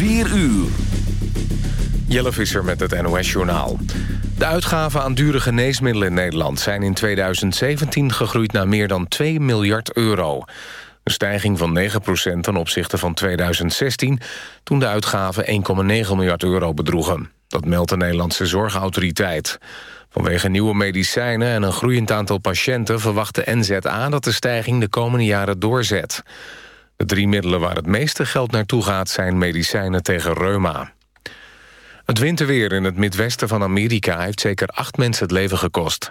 4 uur. Jelle Visser met het NOS-journaal. De uitgaven aan dure geneesmiddelen in Nederland... zijn in 2017 gegroeid naar meer dan 2 miljard euro. Een stijging van 9% ten opzichte van 2016... toen de uitgaven 1,9 miljard euro bedroegen. Dat meldt de Nederlandse Zorgautoriteit. Vanwege nieuwe medicijnen en een groeiend aantal patiënten... verwacht de NZA dat de stijging de komende jaren doorzet. De drie middelen waar het meeste geld naartoe gaat... zijn medicijnen tegen reuma. Het winterweer in het midwesten van Amerika... heeft zeker acht mensen het leven gekost.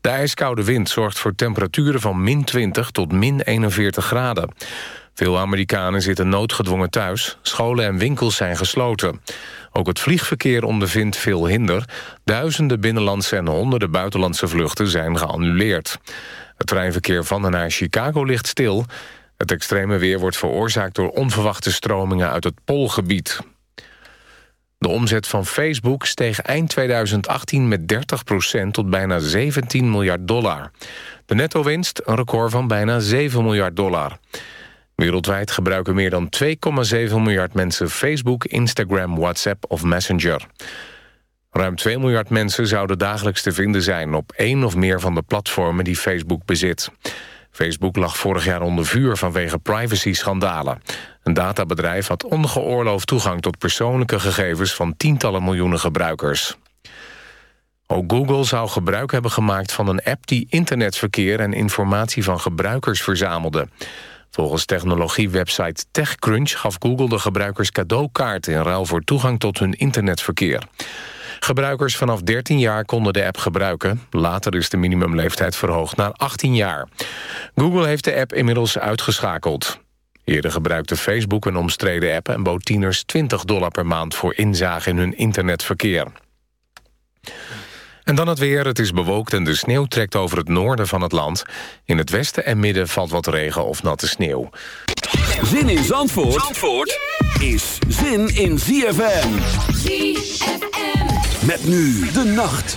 De ijskoude wind zorgt voor temperaturen van min 20 tot min 41 graden. Veel Amerikanen zitten noodgedwongen thuis. Scholen en winkels zijn gesloten. Ook het vliegverkeer ondervindt veel hinder. Duizenden binnenlandse en honderden buitenlandse vluchten zijn geannuleerd. Het treinverkeer van en naar Chicago ligt stil. Het extreme weer wordt veroorzaakt door onverwachte stromingen uit het Poolgebied. De omzet van Facebook steeg eind 2018 met 30% tot bijna 17 miljard dollar. De netto-winst een record van bijna 7 miljard dollar. Wereldwijd gebruiken meer dan 2,7 miljard mensen Facebook, Instagram, WhatsApp of Messenger. Ruim 2 miljard mensen zouden dagelijks te vinden zijn... op één of meer van de platformen die Facebook bezit. Facebook lag vorig jaar onder vuur vanwege privacy-schandalen. Een databedrijf had ongeoorloofd toegang tot persoonlijke gegevens... van tientallen miljoenen gebruikers. Ook Google zou gebruik hebben gemaakt van een app... die internetverkeer en informatie van gebruikers verzamelde. Volgens technologiewebsite TechCrunch gaf Google de gebruikers cadeaukaarten... in ruil voor toegang tot hun internetverkeer. Gebruikers vanaf 13 jaar konden de app gebruiken. Later is de minimumleeftijd verhoogd naar 18 jaar. Google heeft de app inmiddels uitgeschakeld. Eerder gebruikte Facebook een omstreden app... en bood tieners 20 dollar per maand voor inzage in hun internetverkeer. En dan het weer. Het is bewolkt en de sneeuw trekt over het noorden van het land. In het westen en midden valt wat regen of natte sneeuw. Zin in Zandvoort, Zandvoort is zin in ZFM. ZFM. Met nu de nacht.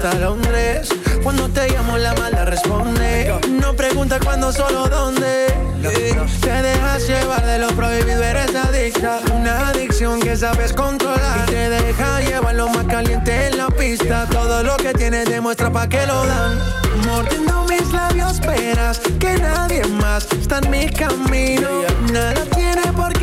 hasta Londres. Cuando te llamo la mala responde. No pregunta cuándo, solo dónde. Te dejas llevar de lo prohibido, eres adicta. Una adicción que sabes controlar. Y te deja llevar lo más caliente en la pista. Todo lo que tienes demuestra pa' que lo dan. Mordiendo mis labios, esperas que nadie más está en mi camino. Nada tiene por qué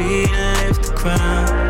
feet and lift the ground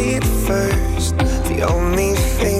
It first. The only thing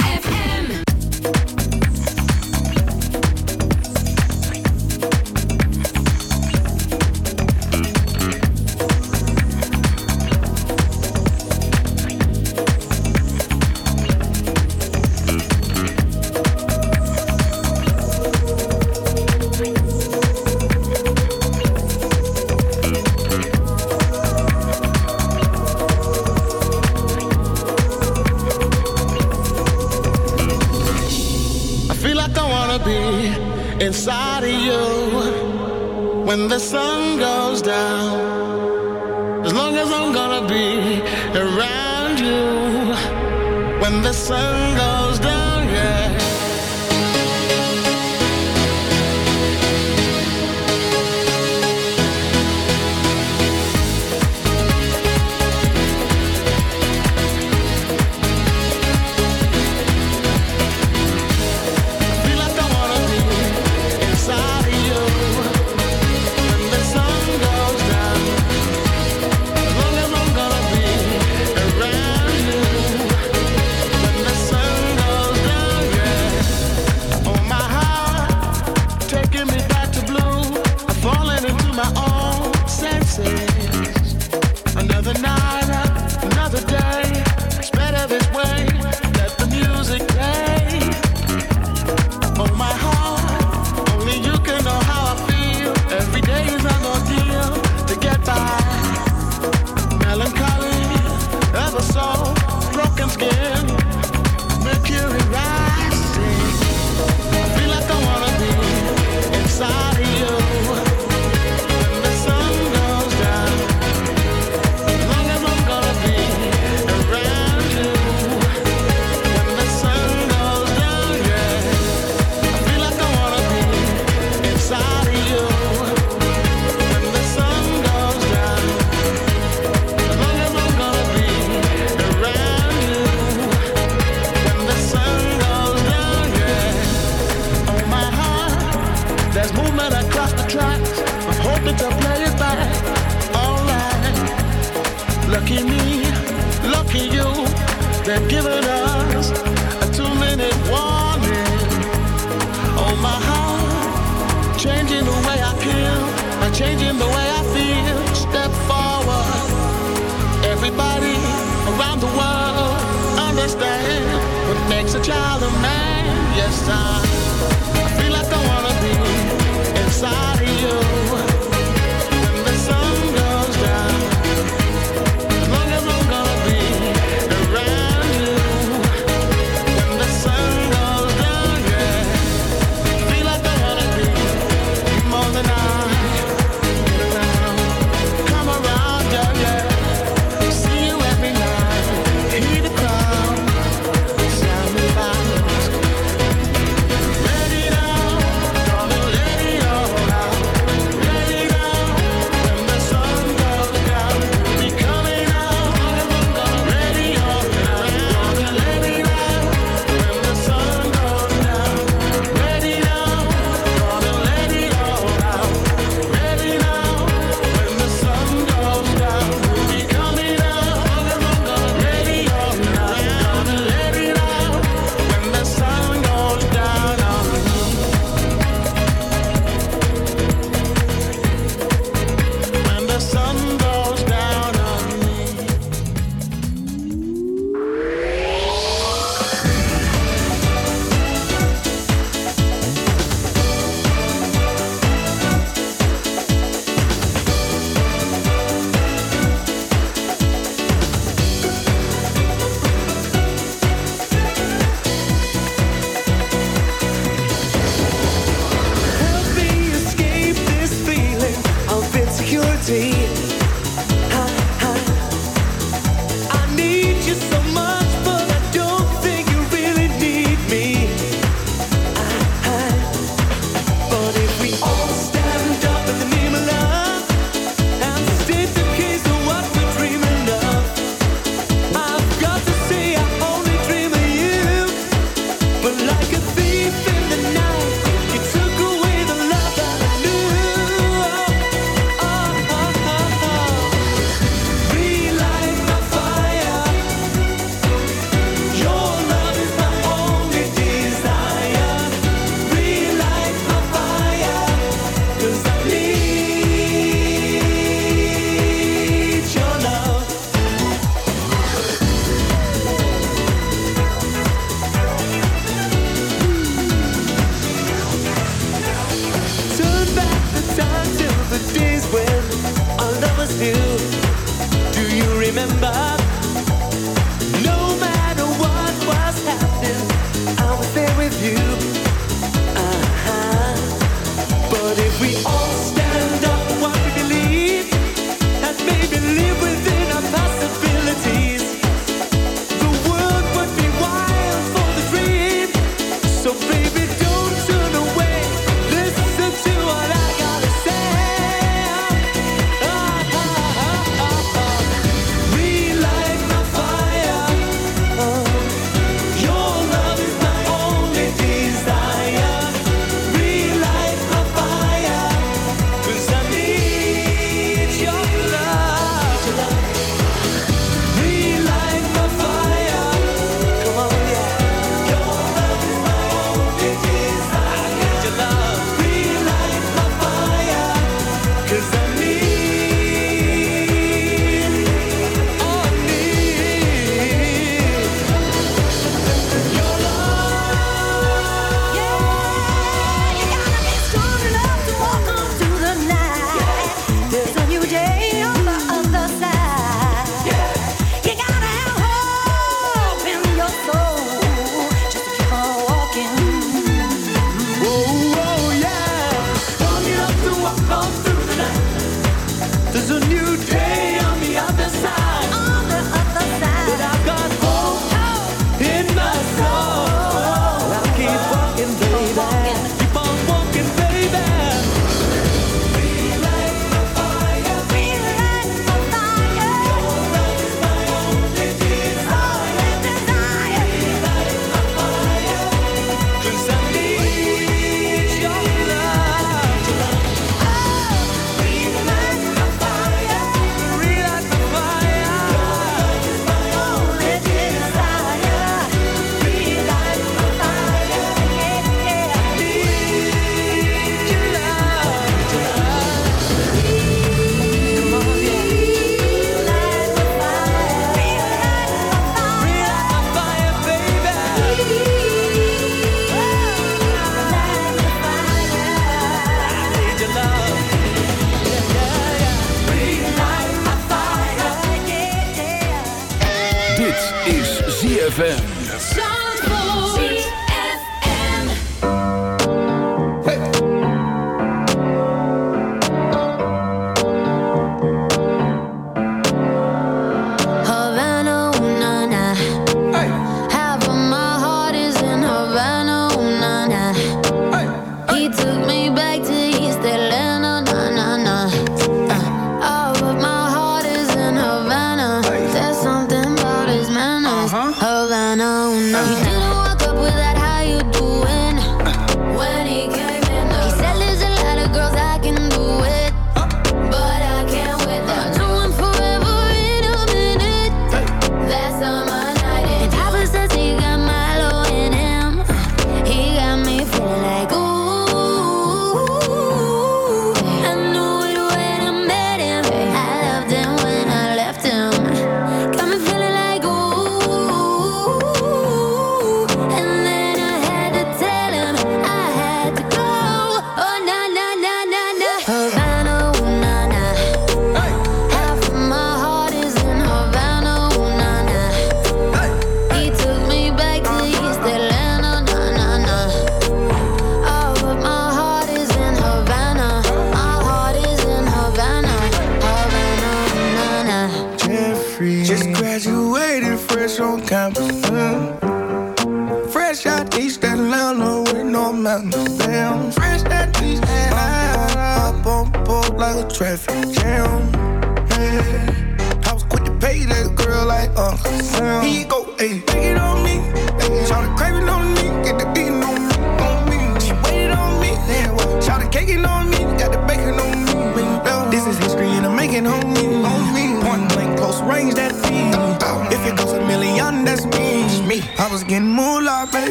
time.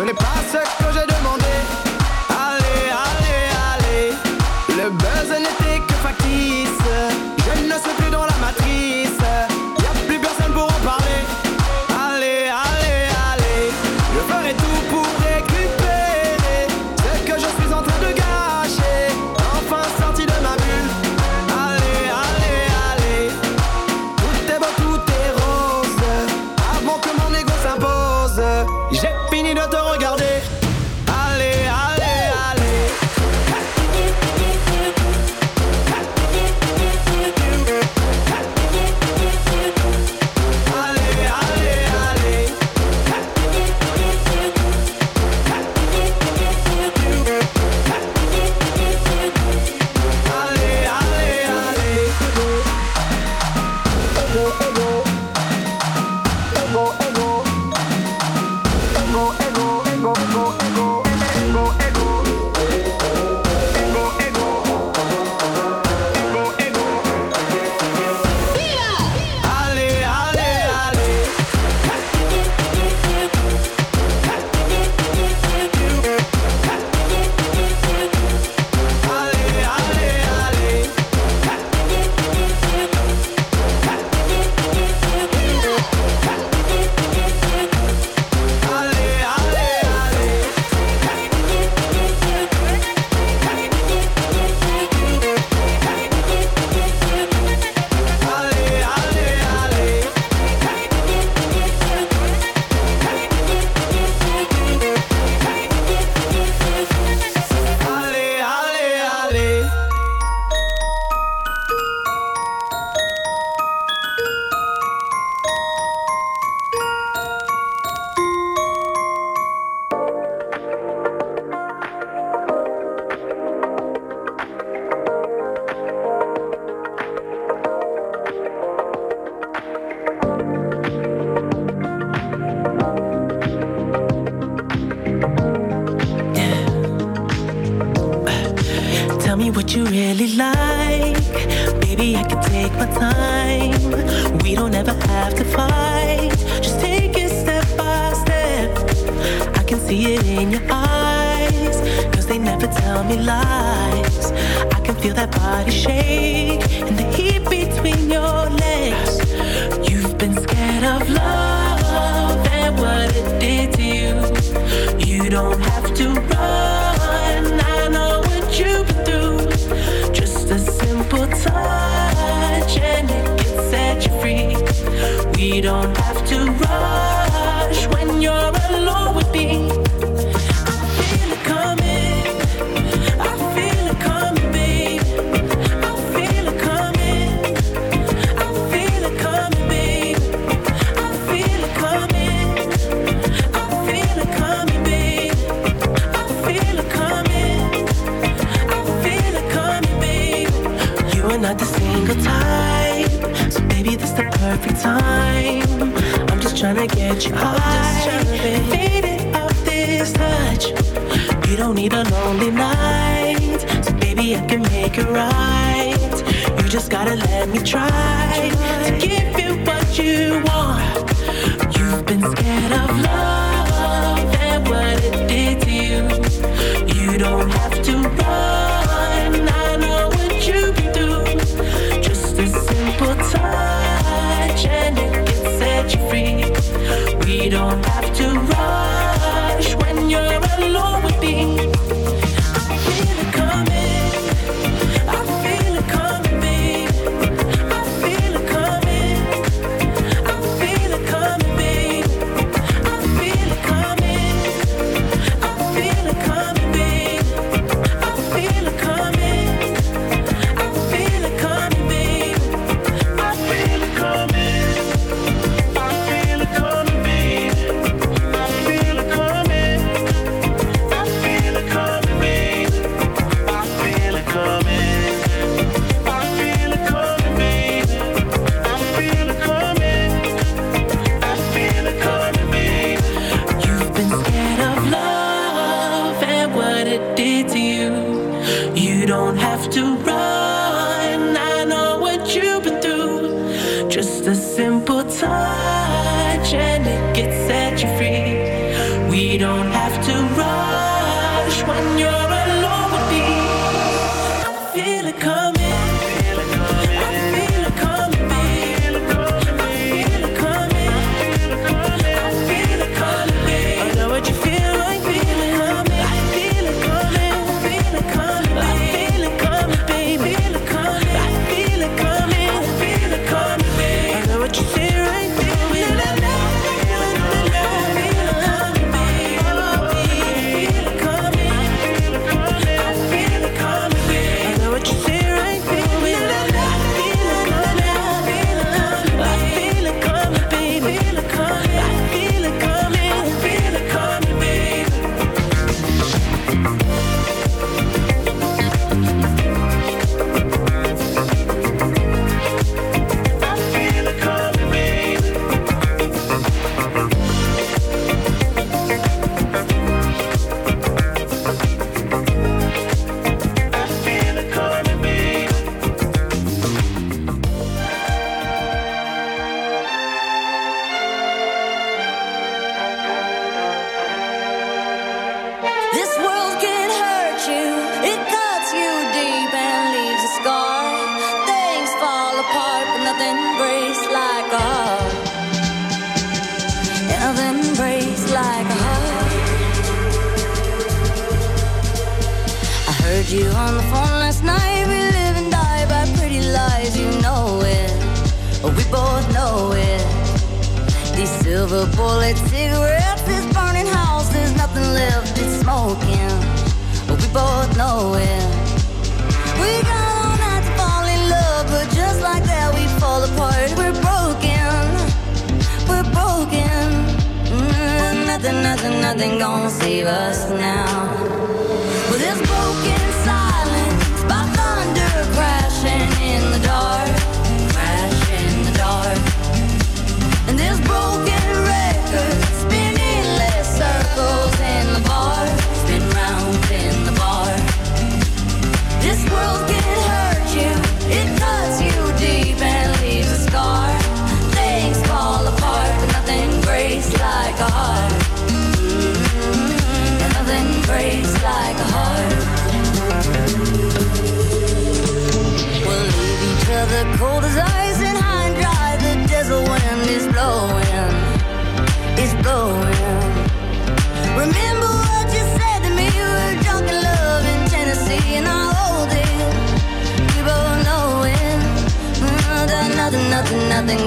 suele pasar.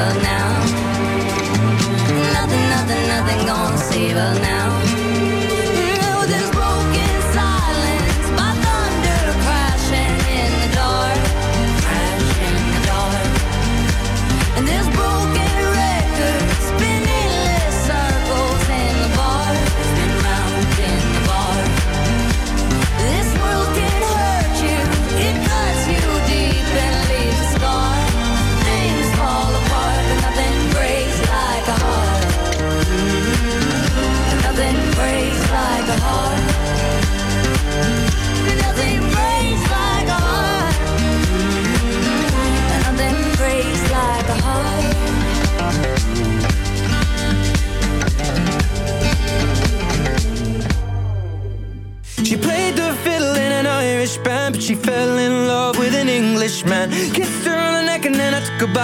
Now